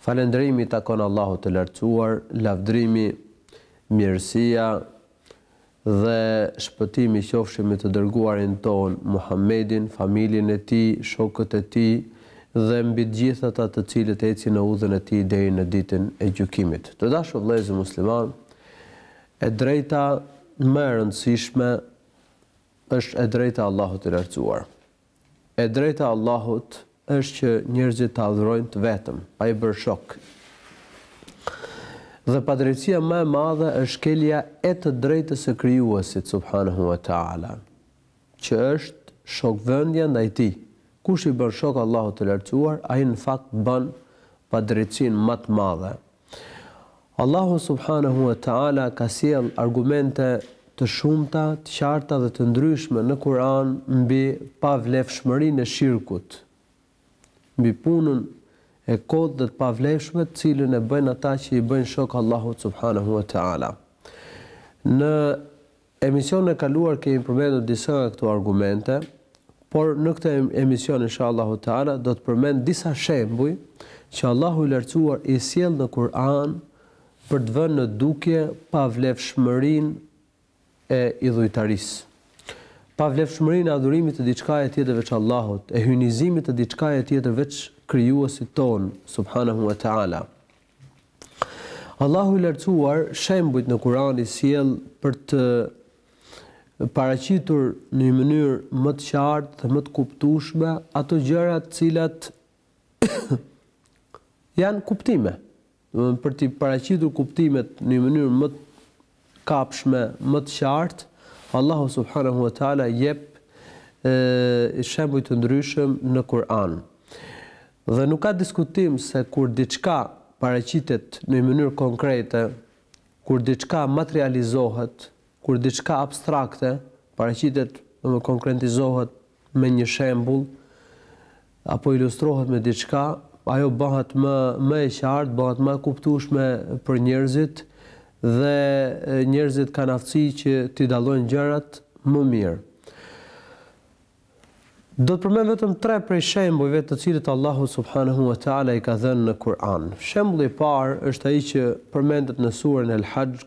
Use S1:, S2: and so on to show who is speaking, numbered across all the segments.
S1: Falënderimi i takon Allahut të Lartësuar, lavdërimi, mirësia dhe shpëtimi qofshin mbi të Dërguarin tonë Muhammedin, familjen e tij, shokët e tij dhe mbi të gjithë ata të cilët ecin në udhën e tij deri në Ditën e Gjykimit. Të dashur vëllezër muslimanë, e drejta më e rëndësishme është e drejta e Allahut të Lartësuar. E drejta e Allahut është që njerëzit ta adhurojnë të vetëm, pa i bërë shok. Dhe padrejtësia më e madhe është shkelja e të drejtës së Krijuesit subhanehu ve teala, që është shokvënia ndaj Tij. Kush i bën shok Allahut të Lartësuar, ai në fakt bën padrejtësinë më të madhe, Allahu subhanehu ue teala ka sjellë argumente të shumta, të qarta dhe të ndryshme në Kur'an mbi pavlefshmërinë e shirkut, mbi punën e kotë dhe të pavlefshme të cilën e bëjnë ata që i bëjnë shok Allahut subhanehu ue teala. Në Emisionin e kaluar kemi përmendur disa nga këto argumente, por në këtë emision inshallahu teala do të përmend disa shembuj që Allahu i Lartësuar i sjell në Kur'an për të vënë në dukje pavlefshmërinë e idhujtarisë. Pavlefshmërinë e adhurimit të diçkaje tjetër veç Allahut, e hyjnizimit të diçkaje tjetër veç Krijuesit tonë, subhanahu wa ta'ala. Allahu i Lartësuar shembujt në Kur'an i sjell për të paraqitur në një mënyrë më të qartë dhe më të kuptueshme ato gjëra të cilat janë kuptime. Domethënë për të paraqitur kuptimet në një mënyrë më të kapshme më të qartë Allahu subhanahu wa taala jep shembuj të ndryshëm në Kur'an dhe nuk ka diskutim se kur diçka paraqitet në një mënyrë konkrete kur diçka materializohet kur diçka abstrakte paraqitet domethënë konkretizohet me një shembull apo ilustrohet me diçka, ajo bëhet më më e qartë, bëhet më e kuptueshme për njerëzit dhe njerëzit kanë aftësi që t'i dallojnë gjërat më mirë. Do të përmend vetëm tre prej shembujve të cilët Allahu subhanahu wa taala i ka dhënë në Kur'an. Shembulli i parë është ai që përmendet në suren El-Hajj,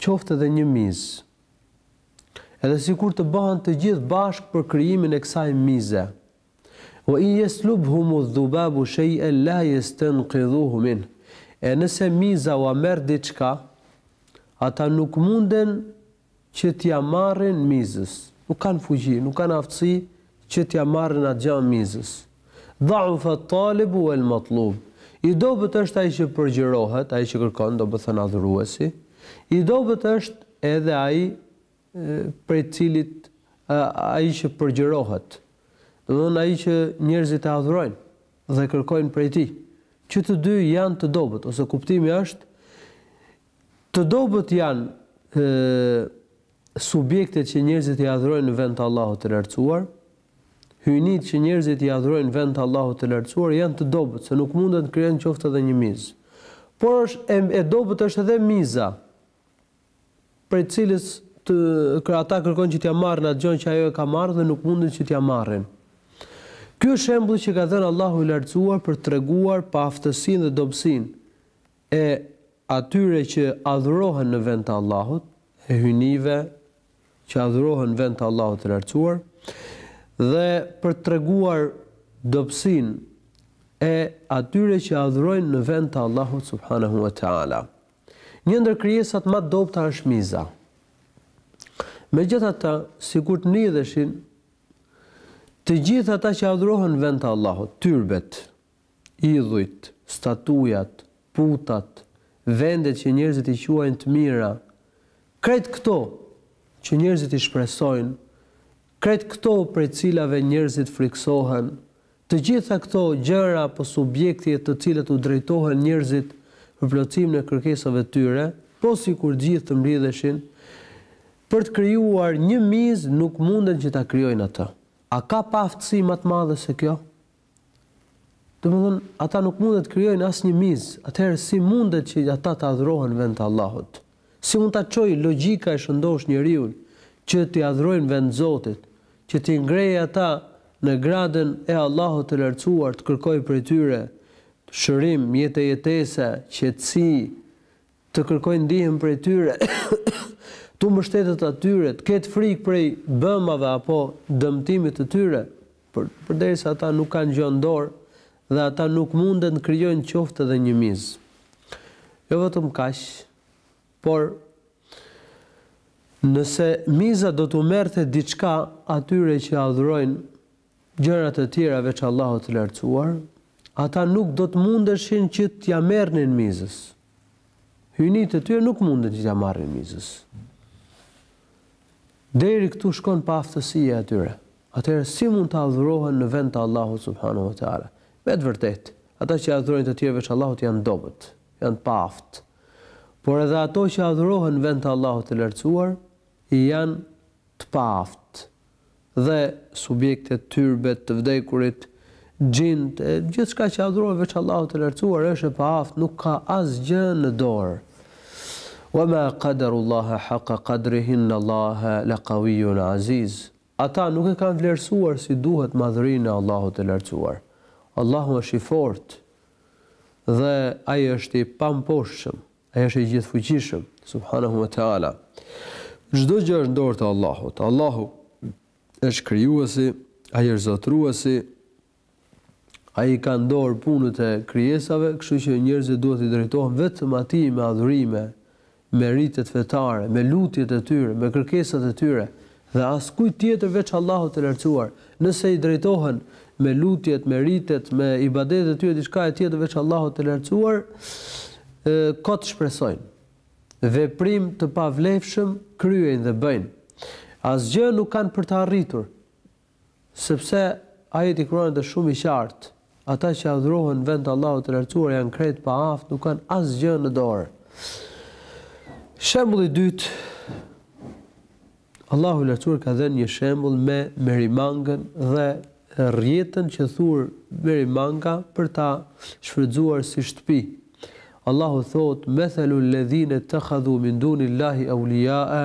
S1: qoftë edhe një mizë. Edhe sikur të bëhen të gjithë bashkë për krijimin e kësaj mize. Wa in yaslubhumu dhubabu shay'an la yastanqidhuhu minh. E nëse miza ua merr diçka, ata nuk munden Që t'ia marrin mizës. Nuk kanë fuqi, nuk kanë aftësi që t'ia marrin atë gjë mizës. Da'ufa at-talibu wal-matlub. I dobët është ai që përgjërohet, ai që kërkon, domethënë adhuruesi. I dobët është edhe ai prej të cilit ai që përgjërohet. Domethënë ai që njerëzit e adhurojnë dhe kërkojnë prej tij. Që të dy janë të dobët ose kuptimi është Të dobët janë subjektet që njerëzit i adhurojnë në vend të Allahut të Lartësuar. Hyjnitë që njerëzit i adhurojnë në vend të Allahut të Lartësuar janë të dobët, se nuk munden të krijojnë qoftë edhe një mizë. Por është e, e dobët është edhe miza, prej të cilës ata kërkojnë që t'ia marrin atë gjë që ajo e ka marrë dhe nuk munden që t'ia marrin. Ky është shembulli që ka dhënë Allahu i Lartësuar për të treguar paaftësinë dhe dobësinë E atyre që adhurohen në vend të Allahut, e hyjnive që adhurohen në vend të Allahut të Lartësuar, dhe për të treguar dobësinë e atyre që adhurojnë në vend të Allahut subhanahu wa taala. Një ndër krijesat më të dobëta është miza. Megjithatë, sikur të mblidheshin të gjithë ata që adhurohen në vend të Allahut, tyrbet, idhujt, statujat, putat, vendet që njerëzit i quajnë të mira, krejt këto që njerëzit i shpresojnë, krejt këto prej të cilave njerëzit frikësohen, të gjitha këto gjëra apo subjekte të cilat u drejtohen njerëzit për plotësimin e kërkesave të tyre, po sikur të gjithë të mblidheshin për të krijuar një mizë nuk munden që ta krijojnë atë. A ka paaftësi më të madhe se kjo? Domethënë, ata nuk mundën të krijojnë asnjë mizë, atëherë si mundet që ata të adhurohen në vend të Allahut? Si mund ta çojë logjika e shëndoshë njeriun që t'i adhurojë në vend Zotit, që t'i ngrejë ata në gradën e Allahut të Lartësuar, të kërkojë prej tyre shërim, mjete jetese, qetësi, të kërkojë ndihmë prej tyre, t'u mbështetet atyre, të ketë frikë prej bëmave apo dëmtimit të tyre, për, përderisa ata nuk kanë gjë në dorë dhe ata nuk munden të krijojnë qoftë edhe një mizë. Jo vetëm kaq, por nëse miza do t'u merrte diçka atyre që adhurojnë gjëra të tjera veç Allahut të Lartësuar, ata nuk do të mundeshin që t'ia merrnin mizës. Hyjnitë e tyre nuk munden që t'ia marrin mizës. Deri këtu shkon paaftësia e tyre. Atëherë si mund të adhurohen në vend të Allahut subhanahu wa taala? Me të vërtetë, ata që adhurojnë të tjerë veç Allahut janë të dobët, janë të paaftë. Por edhe ato që adhurohen në vend të Allahut të Lartësuar janë të paaftë. dhe subjektet, tyrbet, të vdekurit, xhinjtë e gjithçka që adhurohet veç Allahut të Lartësuar është e paaftë, nuk ka asgjë në dorë. Wa ma qadarullaha haqqa qadrihi innallaha laqawiyyun aziz. Ata nuk e kanë vlerësuar si duhet madhërinë e Allahut të Lartësuar. Allahu është i fortë dhe Ai është i pamposhtshëm. Ai është i gjithëfuqishëm, subhanahu wa ta'ala. Çdo gjë është në dorë të Allahut. Allahu është krijuesi, ai është zotëruesi. Ai ka në dorë punët e krijesave, kështu që njerëzit duhet t'i drejtohen vetëm atij me adhurime, me ritet fetare, me lutjet e tyre, me kërkesat e tyre, Dhe askujt tjetër veç Allahut të Lartësuar, nëse i drejtohen me lutjet, me ritet, me ibadetet e tyre diçkaje tjetër veç Allahut të Lartësuar, kot shpresojnë. Veprim të pavlefshëm kryejnë dhe bëjnë. Asgjë nuk kanë për të arritur, Sepse ajeti i Kur'anit është shumë i qartë, Ata që adhurohen në vend të Allahut të Lartësuar janë krejt të paaftë, nuk kanë asgjë në dorë. Shembulli i dytë, Allahu i Lartësuar ka dhënë një shembull me merimangën dhe rrjetën që thur merimanga për ta shfrytëzuar si shtëpi. Allahu thotë: "Methalu alladhina ittakhadhu min dunillahi awliya'a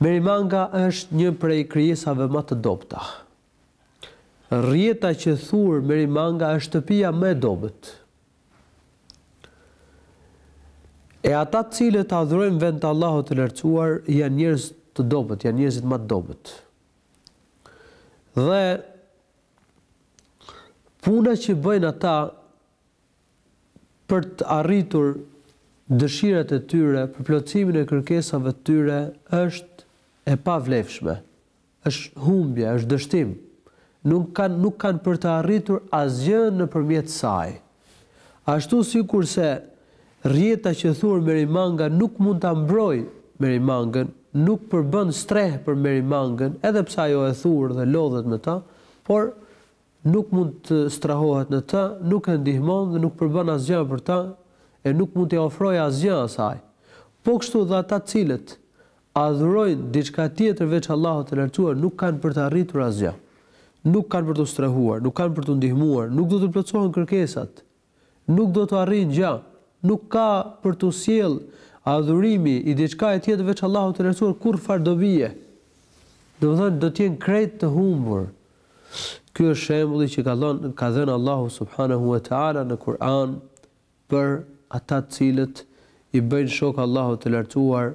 S1: Merimanga është një prej krijesave ma të dobëta. Rrjeta që thur Merimanga është shtëpia më e dobët. E ata të cilët adhurojnë në vend të Allahut të lartësuar janë njerëz të dobët, janë njerëzit ma të dobët. Dhe puna që bëjnë ata për të arritur dëshirat e tyre, për plotësimin e kërkesave të tyre është e pavlefshme. Është humbje, është dështim. Nuk kanë nuk kanë për të arritur asgjë nëpërmjet saj. Ashtu sikurse rrjeta që thur merimanga nuk mund ta mbrojë merimangën, nuk përbën strehë për merimangën, edhe pse ajo e thur dhe lodhet me ta, por nuk mund të strahohet në ta, nuk e ndihmon dhe nuk përban asgja për ta, e nuk mund t'ia ofrojë asgja asaj. Po kështu dhe ata të cilët adhurojnë diçka tjetër veç Allahut të Lartësuar nuk kanë për të arritur asgja. Nuk kanë për t'u strahuar, nuk kanë për t'u ndihmuar, nuk do t'u plotësohen kërkesat nuk do të arrijnë gja, nuk ka për t'u sjellë adhurimi i diçkaje tjetër veç Allahut të Lartësuar kurrfarë dobie. Domethënë do të jenë krejt të humbur. Ky është shembulli që ka dhënë ka dhënë Allahu subhanahu wa ta'ala në Kur'an për ata të cilët i bëjnë shok Allahut të Lartësuar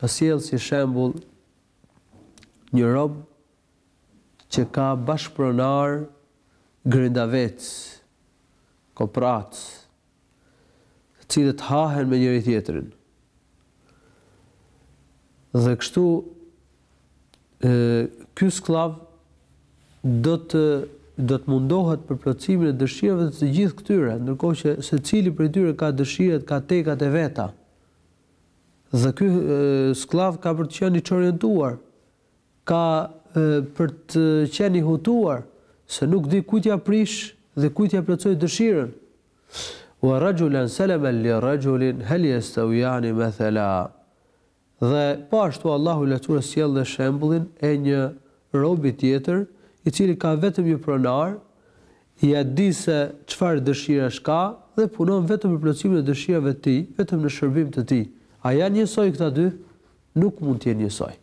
S1: Ka sjellë si shembull një rob që ka bashkëpronarë grindavecë, koprracë, të cilët hahen me njëri-tjetrin. Dhe kështu ky skllav do të do të mundohet për plotësimin e dëshirave të të gjithë këtyre, ndërkohë që secili prej tyre ka dëshirat, ka tekat e veta. Dhe ky skllav ka për të qenë i çorientuar, ka për të qenë i hutuar, se nuk di kujt t'ia prishë dhe kujt t'ia plotësojë dëshirën. Wa rajulan salaman li rajulin hal yastawiyani mathala. Dhe po ashtu Allahu i Lartësuar sjell dhe shembullin e një robi tjetër, i cili ka vetëm një pronar, Ia di se çfarë dëshirash ka dhe punon vetëm për plotësimin e dëshirave të tij, vetëm në shërbim të tij. A janë njësoj këta dy? Nuk mund të jenë njësoj.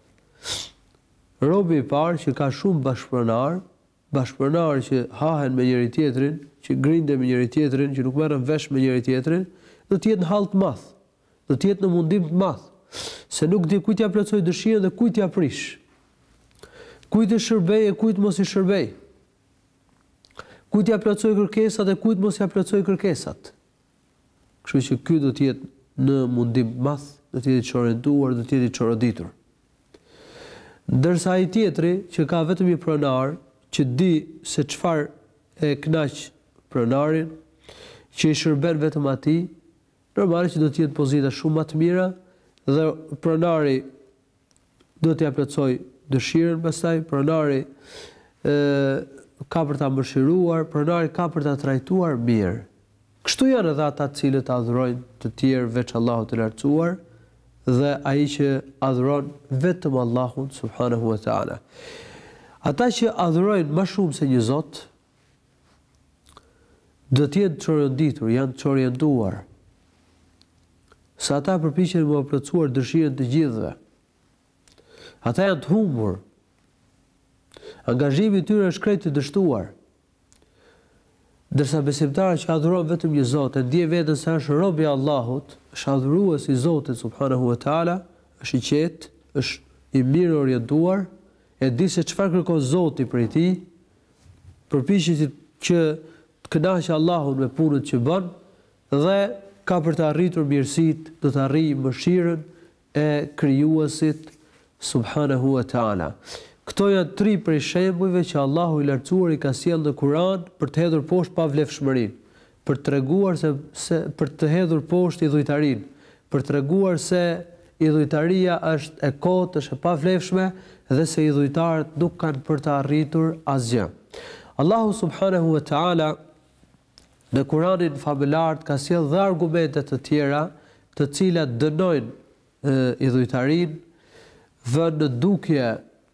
S1: Robi i parë që ka shumë bashkëpronarë, bashkëpronarë që hahen me njëri-tjetrin, që grinden me njëri-tjetrin, që nuk merren vesh me njëri-tjetrin, do të jetë në hall të madh. Do të jetë në mundim të madh, se nuk di kujt t'ia plotësojë dëshirën dhe kujt t'ia prishë. Kujt t'i shërbejë e kujt mos i shërbejë. Kujt t'ia plotësojë kërkesat e kujt mos ia plotësojë kërkesat. Kështu që ky do të jetë në mundim të madh, do të jetë i çorientuar, do të jetë i çoroditur. Ndërsa ai tjetri që ka vetëm një pronar, që di se çfarë e kënaq pronarin, që i shërben vetëm atij, normalisht që do të jetë pozita shumë ma të mira dhe pronari do t'ia plotësojë dëshirën pastaj, pronari ë ka për ta mëshiruar, pronari ka për ta trajtuar mirë. Kështu janë edhe ata të cilët adhurojnë të tjerë veç Allahut të Lartësuar dhe ai që adhuron vetëm Allahun subhanehu ve teala. Ata që adhurojnë më shumë se një Zot, do të jenë të çoroditur, janë të çorientuar. Se ata përpiqen me ua plotësuar dëshirën të gjithëve. Ata janë të humbur. Angazhimi i tyre është krejt i dështuar. Ndërsa besimtari që adhuron vetëm një Zot e ndien veten se është rob i Allahut, është adhurues i Zotit subhanahu wa taala, është i qetë, është i mirëorientuar, e di se çfarë kërkon Zoti prej tij, përpiqet që të kënaqë Allahun me punët që bën dhe ka për të arritur mirësitë do të arrijë mëshirën e Krijuesit subhanehu ve teala. Këto janë tri prej shembujve që Allahu i Lartësuar i ka sjellë në Kur'an për të hedhur poshtë pavlefshmërinë për të treguar se, se për të hedhur poshtë idhujtarinë, për të treguar se idhujtaria është e kotë, është e pavlefshme dhe se idhujtarët nuk kanë për të arritur asgjë. Allahu subhanahu wa taala në Kur'anin famëlartë ka sjellë dhe argumente të tjera, të cilat dënojnë idhujtarinë, vënë në dukje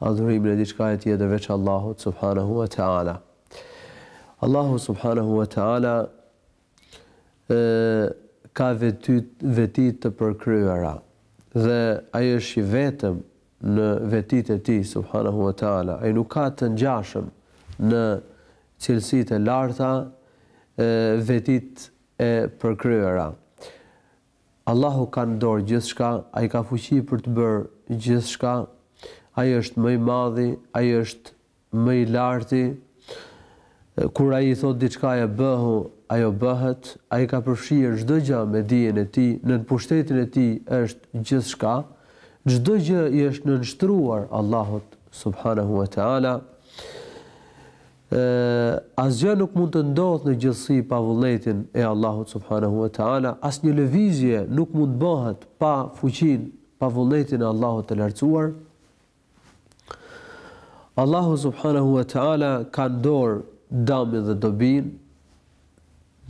S1: Adhurimin e diçkaje tjetër veç Allahut subhanahu wa ta'ala. Allahu subhanahu wa ta'ala ka veti, veti të përkryera dhe Ai është i vetëm në vetitë e Tij subhanahu wa ta'ala. Ai nuk ka të ngjashëm në cilësitë e larta, vetitë e përkryera. Allahu ka në dorë gjithçka, Ai ka fuqi për të bërë gjithçka, Ai është më i Madhi, Ai është më i Larti. Kur Ai i thotë diçkaje bëhu, ajo bëhet, Ai ka përfshirë çdo gjë me dijen e Tij, nën pushtetin e Tij është gjithçka, çdo gjë i është nënshtruar Allahut subhanehu ve teala. E, asgjë nuk mund të ndodhë në gjithësi pa vullnetin e Allahut subhanahu wa ta'ala, asnjë lëvizje nuk mund të bëhet pa fuqinë, pa vullnetin e Allahut të Lartësuar. Allahu subhanahu wa ta'ala ka në dorë dëmin dhe dobinë,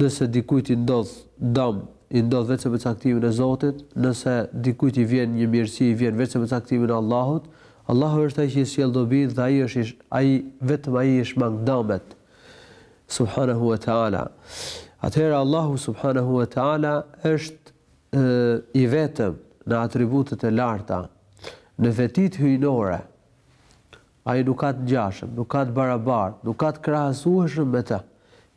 S1: Nëse dikujt i ndodh dëm, i ndodh veçse me caktimin e Zotit, nëse dikujt i vjen një mirësi, i vjen veçse me caktimin e Allahut. Allahu është Ai që i sjell dobitë dhe Ai është i, Ai, vetëm Ai i shmang dëmet, subhanehu ue teala. Atëherë Allahu, subhanehu ue teala, është i vetëm në atributet e larta, në vetitë hyjnore, Ai nuk ka të ngjashëm, nuk ka të barabartë, nuk ka të krahasueshëm me të.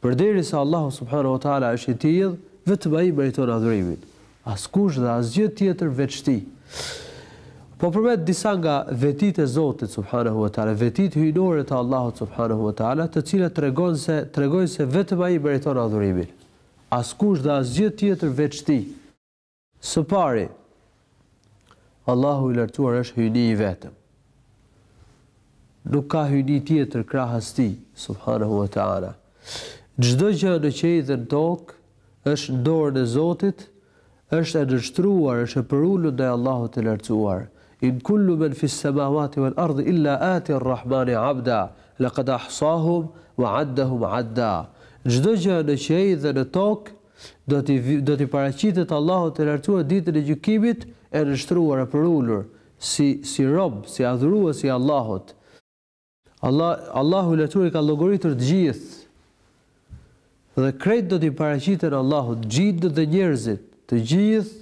S1: Përderisa Allahu subhanahu wa ta'ala është i tillë, vetëm Ai meriton adhurimin. Askush dhe asgjë tjetër veç Tij. Po përmend disa nga vetitë e Zotit subhanahu wa ta'ala, vetitë hyjnore të Allahut subhanahu wa ta'ala, të cilat tregon se tregojnë se vetëm Ai meriton adhurimin. Askush dhe asgjë tjetër veç Tij. Së pari, Allahu i lartësuar është hyjni i vetëm. Nuk ka hyjni tjetër krahas tij, subhanahu wa taala. Çdo gjë në qiej dhe në tokë është në dorën e Zotit, është e nënshtruar, është e përulur ndaj Allahut të lartësuar. In kullu man fi s-samawati wal ardhi illa ati ar-rahmani 'abda, laqad ahsahum wa 'addahum 'adda. Çdo gjë në qiej dhe në tokë Do t'i do t'i paraqitet Allahut të Lartësuar Ditën e Gjykimit e nënshtruar e përulur, si si rob, si adhurues i Allahut. Allah Allahu i Lartësuar i ka llogoritur të gjithë dhe krejt do t'i paraqiten Allahut, xhindët dhe njerëzit, të gjithë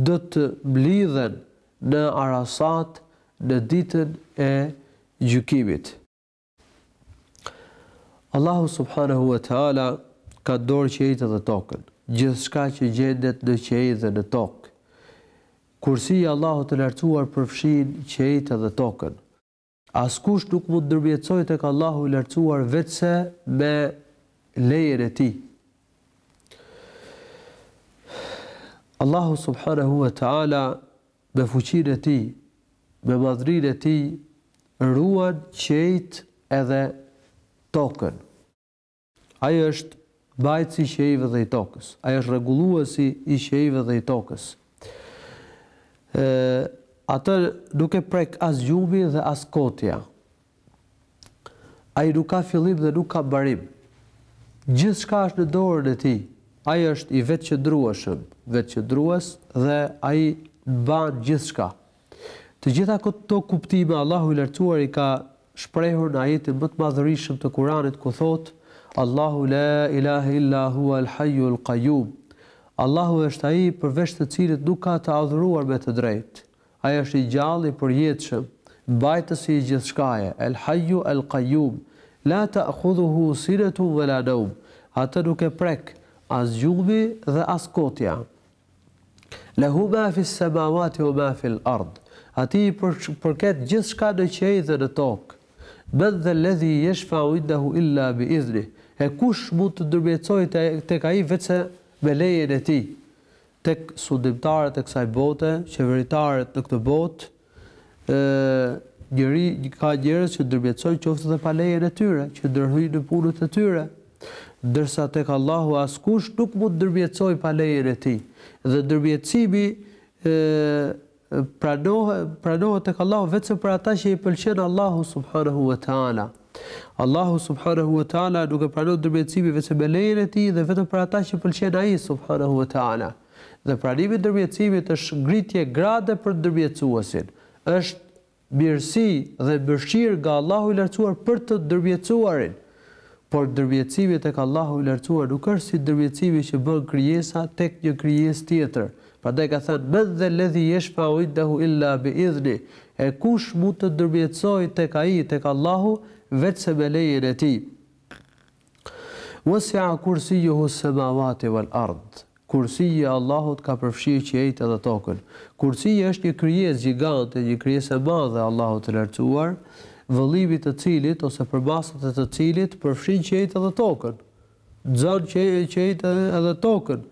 S1: do të mblidhen në Arasat në Ditën e Gjykimit. Allahu subhanahu wa taala ka në dorë qiejt edhe tokën, gjithçka që gjendet në qiej dhe në tokë. Kursi i Allahut të lartësuar përfshin qiejt edhe tokën. Askush nuk mund të ndërmjetësojë tek Allahu i lartësuar veçse me lejen e Tij. Allahu subhanahu wa taala me fuqinë e Tij, me madhërinë e Tij ruan qiejt edhe tokën. Ai është mbajtësi i qiejve dhe i tokës. Ai është rregulluesi i qiejve dhe i tokës. Ë atë nuk e prek as gjumi dhe as kotja. Ai nuk ka fillim dhe nuk ka mbarim. Gjithçka është në dorën e tij. Ai është i vetëqëndrueshëm, vetëqëndrues dhe ai mban gjithçka. Të gjitha këto kuptime Allahu i Lartësuar i ka shprehur në ajetin më të madhërishëm të Kuranit ku thotë, Allahu la ilahe illa hua el hajju el kajjum. Allahu është ai përveç të cilit nuk ka të adhuruar me të drejtë. Ai është i gjalli i përjetshëm, mbajtësi i gjithçkaje, El Hayyu El Qayyum, la ta'khudhuhu sinetun wa la nawm, atë nuk e prek as gjumi dhe as kotja. Lehu ma fis semawati wa ma fil ard, atij i përket gjithçka në qiej dhe në tokë. Men dhal ladhi yashfa'u indahu illa bi idhnih, e kush mund të ndërmjetësojë tek ai veçse me lejen e tij. Tek sundimtarët e kësaj bote, qeveritarët në këtë botë, njeri, ka njerëz që ndërmjetësojnë qoftë edhe pa lejen e tyre, që ndërhyjnë në punët e tyre. Ndërsa tek Allahu askush nuk mund të ndërmjetësojë pa lejen e Tij. Dhe ndërmjetësimi Pranohet pranohet tek Allahu veçse për ata që i pëlqen Allahu subhanehu ve teala. Allahu subhanehu ve teala nuk e pranon ndërmjetësimin veçse me lejen e Tij dhe vetëm për ata që pëlqen Ai subhanehu ve teala. Dhe pranimi i ndërmjetësimit është ngritje grade për ndërmjetësuesin. Është mirësi dhe mëshirë nga Allahu i Lartësuar për të ndërmjetësuarin, por ndërmjetësimi tek Allahu i Lartësuar nuk është si ndërmjetësimi që bën krijesa tek një krijesë tjetër, prandaj ka thënë, Men dhel-ledhi jeshfa'u indehu illa bi idhnih, e kush mund të ndërmjetësojë tek Ai, tek Allahu, veçse me lejen e Tij. Wasi'a kursijuhu s-semawati wal-ard, Kursiji i Allahut ka përfshirë qiejtë dhe tokën. Kursiji është një krijesë gjigante, një krijesë e madhe e Allahut të Lartësuar, vëllimi i të cilit ose përmasat e të cilit përfshin qiejtë dhe tokën, nxënë qiejtë dhe tokën,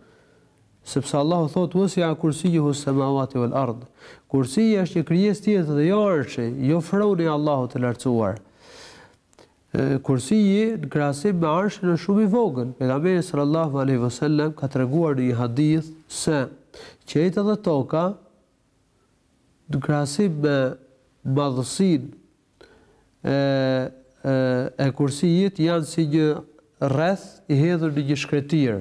S1: sepse Allahu thotë, Wasi'a kursijuhu s-semawati wal-ard, Kursiji është një krijesë tjetër dhe jo Arshi, jo froni i Allahut të Lartësuar. Kursiji në krahasim me Arshin është shumë i vogël. Pejgamberi sallallahu alejhi ve sellem ka treguar në një hadith se qiejt edhe toka në krahasim me madhësinë e e Kursijit janë si një rreth i hedhur në një shkretëtirë,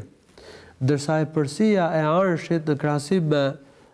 S1: ndërsa epërsia e Arshit në krahasim me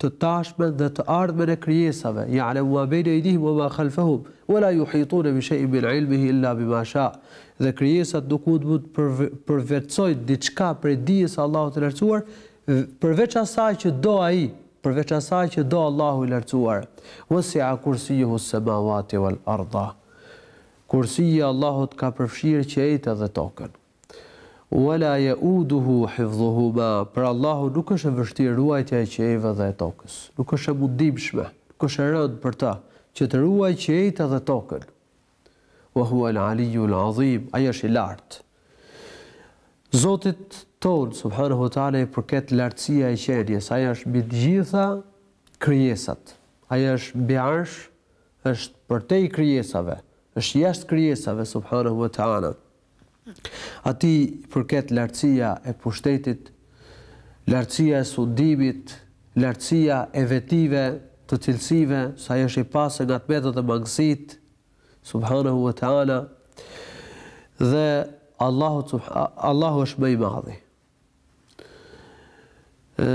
S1: të tashmen dhe të ardhmen e krijesave, Ja'lemu ma bejne ejdihim wa ma khalfahum, wa la juhitune bi shej'in min ilmihi illa bima sha', dhe krijesat nuk mund të përvetësojnë diçka prej dijes së Allahut të Lartësuar, përveç asaj që do Ai, përveç asaj që do Allahu i Lartësuar. Wasi'a kursijuhu s-semawati wal-ardha. Kursia e Allahut ka përfshirë qiejtë dhe tokën. Wa la yauduhu hifdhuhuma, për Allahun nuk është e vështirë ruajtja e qiejve dhe e tokës. Nuk është e mundimshme, nuk është e rëndë për Të, që të ruajë qiejtë dhe tokën. Wa huwa al-aliyyu al-azim, Ai është i lartë. Zotit tonë, subhanahu wa ta'ala, i përket lartësia e qenies, Ai është mbi të gjitha krijesat. Ai është mbi Arsh, është përtej krijesave, është jashtë krijesave, subhanahu wa ta'ala. Atij i përket lartësia e pushtetit, lartësia e sundimit, lartësia e vetive, të cilësive, se ai është i pastër nga të metat e mangësitë, subhanehu ve teala, dhe Allahu Allahu është më i madhi. Ë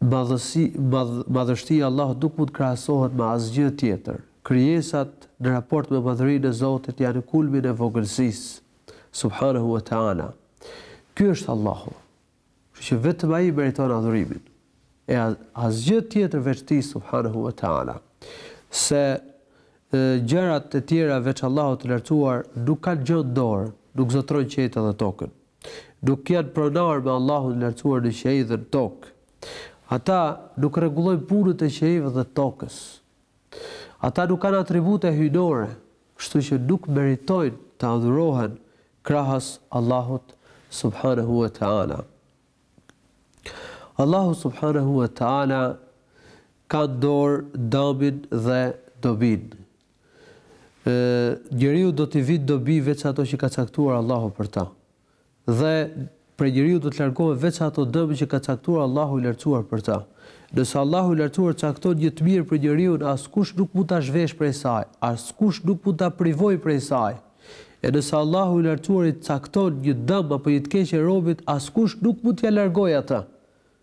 S1: Madhësi, madh, madhështia e Allahut nuk mund të krahasohet me asgjë tjetër. Krijesat në raport me madhërinë e Zotit janë në kulmin e vogëlsisë, Subhanehu ve Teala. Ky është Allahu. Kështu që vetëm Ai meriton adhurimin. E asgjë tjetër veç Tij, Subhanehu ve Teala. Se gjërat e tjera veç Allahut të Lartësuar nuk kanë gjë në dorë, nuk zotërojnë qiejt edhe tokën. Nuk janë pronarë me Allahun e Lartësuar në qiej dhe në tokë. Ata nuk rregullojnë punët e qiejve dhe tokës. Ata nuk kanë atribute hyjnore, kështu që nuk meritojnë të adhurohen krahas Allahut subhanehu ve teala. Allahu subhanehu ve teala ka në dorë dëmin dhe dobinë. Ë, njeriut do t'i vijë dobi veç ato që ka caktuar Allahu për ta. Dhe prej njeriut do të largohet veç ato dëme që ka caktuar Allahu i lartësuar për ta. Nëse Allahu i lartësuar cakton një të mirë për njeriun, askush nuk mund ta zhveshë prej saj, askush nuk mund ta privojë prej saj. E nëse Allahu i lartësuar i cakton një dëm apo një të keqe robit, askush nuk mund t'ia largojë atë.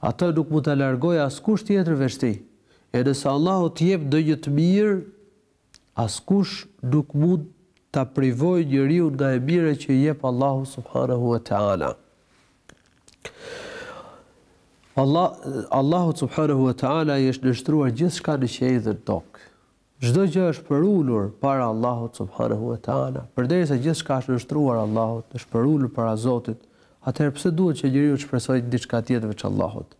S1: Atë nuk mund ta largojë askush tjetër veç Tij. E nëse Allahu të jep ndonjë të mirë, askush nuk mund ta privojë njeriun nga e mira që i jep Allahu subhanehu ve teala. Allah, Allahut subhanehu ve teala i është nënshtruar gjithçka në qiej dhe në tokë. Çdo gjë është përulur para Allahut subhanehu ve teala. Përderisa gjithçka është nënshtruar Allahut, është përulur para Zotit, atëherë pse duhet që njeriu të shpresojë diçka tjetër veç Allahut?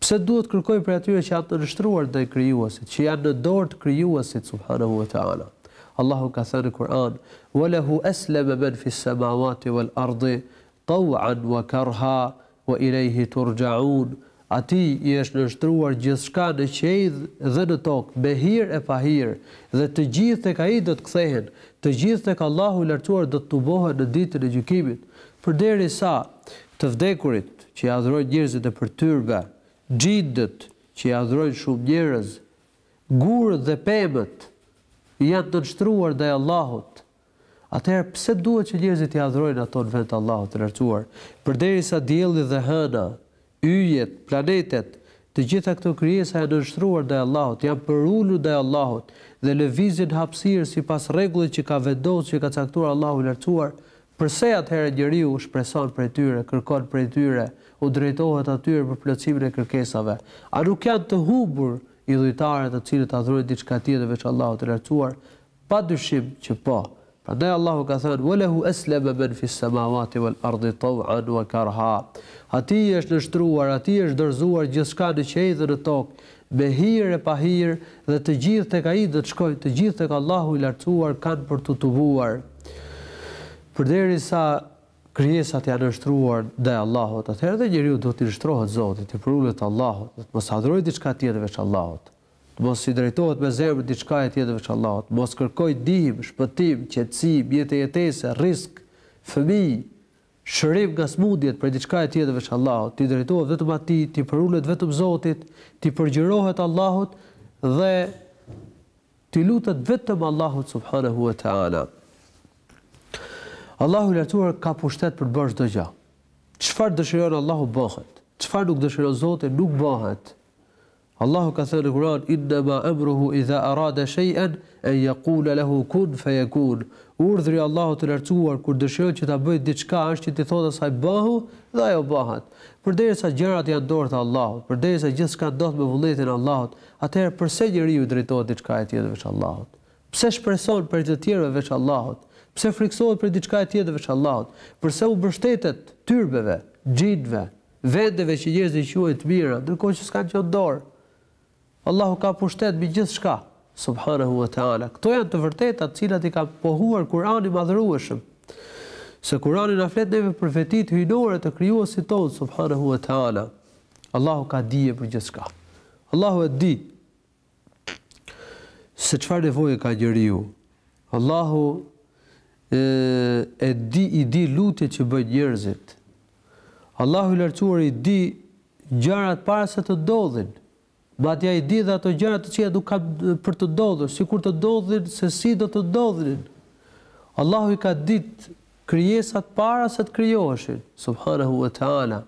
S1: Pse duhet të kërkojë prej atyre që janë të nënshtruar ndaj Krijuesit, që janë në dorë të Krijuesit subhanehu ve teala? Allahu ka thënë në Kur'an, "Wa lehu esleme men fis-semawati wal-ardi, taw'an wa karha", Wa ilejhi turxhaun, Atij i është nënshtruar gjithçka në qiej dhe në tokë, me hir e pa hir, dhe të gjithë tek Ai do të kthehen, të gjithë tek Allahu i Lartësuar do të tubohen në Ditën e Gjykimit. Përderisa, të vdekurit, që i adhurojnë njerëzit nëpër tyrbe, xhindët, që i adhurojnë shumë njerëz, gurët dhe pemët, janë të nënshtruar ndaj Allahut, Atëherë pse duhet që njerëzit t'i adhurojnë ato në vend të Allahut të Lartësuar, përderisa dielli dhe hëna, yjet, planetet, të gjitha këto krijesa janë nënshtruar ndaj Allahut, janë përulur ndaj Allahut dhe lëvizin në hapësirë sipas rregullit që ka vendosur, që ka caktuar Allahu i Lartësuar, përse atëherë njeriu shpreson prej tyre, kërkon prej tyre, u drejtohet atyre për plotësimin e kërkesave? A nuk janë të humbur idhujtarët të cilët adhurojnë diçka tjetër veç Allahut të Lartësuar, Pa dyshim që po. Prandaj Allahu ka thënë, "Wa lehu esleme men fis semawati wal ardi taw'an wa karha", Atij i është nënshtruar, Atij i është dorëzuar gjithçka në qiej dhe në tokë, me hir e pa hir, dhe të gjithë tek Ai do të shkojnë, të gjithë tek Allahu i Lartësuar kanë për t'u tubuar. Përderisa krijesat janë nënshtruar ndaj Allahut, atëherë edhe njeriu duhet t'i nënshtrohet Zotit, t'i përulet Allahut dhe të mos adhurojë diçka tjetër veç Allahut. Mos i drejtohet me zemër diçkaje tjetër veç Allahut, mos kërkojë ndihmë, shpëtim, qetësi, mjete jetese, rrizq, fëmijë, shërim nga smundjet prej diçkaje tjetër veç Allahut, t'i drejtohet vetëm Atij, t'i përulet vetëm Zotit, t'i përgjërohet Allahut dhe t'i lutet vetëm Allahut subhanehu ve teala. Allahu i Lartësuar ka pushtet për të bërë çdo gjë. Çfarë dëshiron Allahu bëhet. Çfarë nuk dëshiron Zoti nuk bëhet. Allahu ka thënë në Kur'an, Innama amruhu idha arada shay'an an yaqula lehu kun fayakun, Urdhri i Allahut të Lartësuar kur dëshiron që ta bëjë diçka është që t'i thotë asaj bëhu dhe ajo bëhet. Përderisa gjërat janë në dorë të Allahut, përderisa gjithçka ndodh me vullnetin e Allahut, atëherë përse njeriu i drejtohet diçkaje tjetër veç Allahut? Pse shpreson prej të tjerëve veç Allahut? Pse frikësohet prej diçkaje tjetër veç Allahut? Përse u mbështetet tyrbeve, xhinëve, Vendeve që njerëzit i quajnë të mira, ndërkohë që s'kanë gjë në dorë. Allahu ka pushtet mbi gjithçka, subhanehu wa ta'ala. Këto janë të vërteta të cilat i ka pohuar Kur'ani i Madhërueshëm. Se Kur'ani na flet neve për vetitë hyjnore të Krijuesit tonë, subhanehu wa ta'ala. Allahu ka dije për gjithçka. Allahu e di se çfarë nevoje ka njeriu. Allahu e di i di lutjet që bëjnë njerëzit. Allahu i lartësuar i di gjërat para se të ndodhin. Madje ai di edhe ato gjëra të cilat nuk kanë për të ndodhur, sikur të ndodhin se si do të ndodhnin. Allahu i ka ditë krijesat para se të krijoheshin, subhanahu wa taala.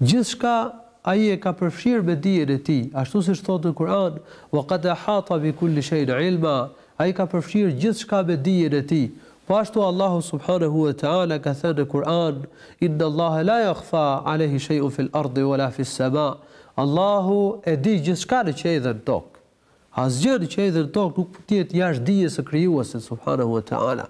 S1: Gjithçka Ai e ka përfshirë me dijen e Tij, ashtu siç thotë në Kur'an, Wa qad ahata bi kulli shay'in 'ilma, Ai ka përfshirë gjithçka me dijen e Tij. Po ashtu Allahu subhanehu ve teala ka thënë në Kur'an, Inna Allahe la yakhfa 'alejhi shay'un fil ardi wala fis sama, Allahu e di gjithçka në qiej dhe në tokë. Asgjë në qiej dhe në tokë nuk mund të jetë jashtë dijes së Krijuesit, subhanehu ue teala.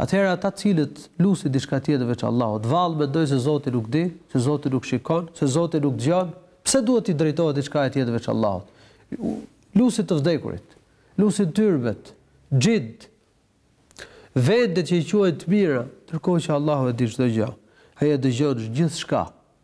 S1: Atëherë ata të cilët lusin diçka tjetër veç Allahut, vallë mendojnë se Zoti nuk di, se Zoti nuk shikon, se Zoti nuk dëgjon, pse duhet t'i drejtohet diçkaje tjetër veç Allahut? Lusin të vdekurit, lusin tyrbet, xhinjtë, vendet që i quajnë të mira, ndërkohë që Allahu e di çdo gjë. Ai e dëgjon gjithçka.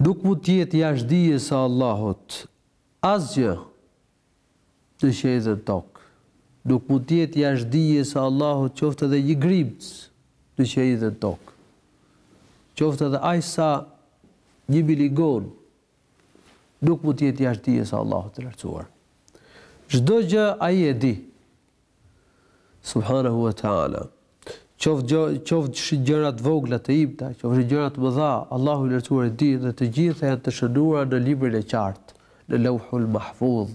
S1: Nuk mund të jetë jashtë dijes së Allahut asgjë në qiej dhe në tokë. Nuk mund të jetë jashtë dijes së Allahut qoftë edhe një grimcë në qiej dhe në tokë. Qoftë edhe aq sa një milingonë nuk mund të jetë jashtë dijes së Allahut të lartësuar. Çdo gjë ai e di. Subhanahu wa ta'ala. Qofshin, qofshin gjëra të vogla të imta, qofshin gjëra të mëdha, Allahu i lartësuar e di dhe të gjitha janë të shënuara në librin e qartë, në Lauhul Mahfudh.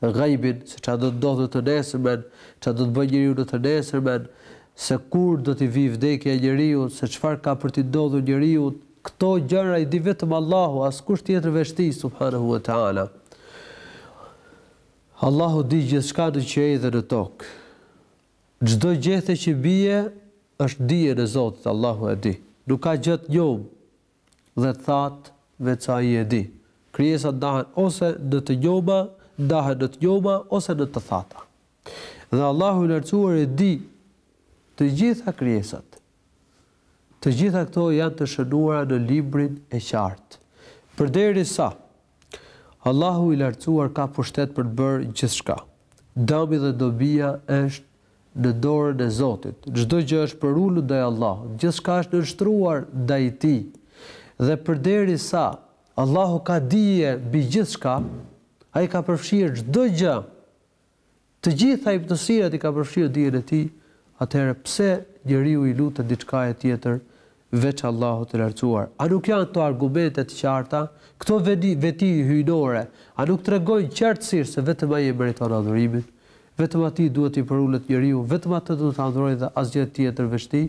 S1: gajbin, se çfarë do të ndodhë në të nesërmen, çfarë do të bëjë njeriu në të nesërmen, se kur do t'i vijë vdekja njeriut, se çfarë ka për t'i ndodhur njeriut, këto gjëra i di vetëm Allahu, askush tjetër veç tij subhanahu wa taala. Allahu di gjithçka në qiej dhe në tokë. Çdo gjethe që bie është në dijen e Zotit, Allahu e di. Nuk ka gjë të njomë Dhe thatë, veçse Ai e di. Krijesat ndahen ose në të njoma, ndahen në të njoma ose në të thata. Dhe Allahu i Lartësuar e di të gjitha krijesat. Të gjitha këto janë të shënuara në Librin e Qartë. Përderisa Allahu i Lartësuar ka pushtet për të bërë gjithçka. Dëmi dhe dobia është në dorën e Zotit. Çdo gjë është përulur ndaj Allahut. Gjithçka është nënshtruar ndaj Tij. Dhe përderisa Allahu ka dije mbi gjithçka, Ai ka përfshirë çdo gjë Të gjitha fshehtësirat i ka përfshirë në dijen e tij, atëherë pse njeriu i lutet diçkaje tjetër veç Allahut të Lartësuar? A nuk janë këto argumente të qarta? Këto veti, veti hyjnore, a nuk tregojnë qartësisht se vetëm Ai e meriton adhurimin? Vetëm Atij duhet t'i përulet njeriu, vetëm Atë duhet ta adhurojë dhe asgjë tjetër veç Tij?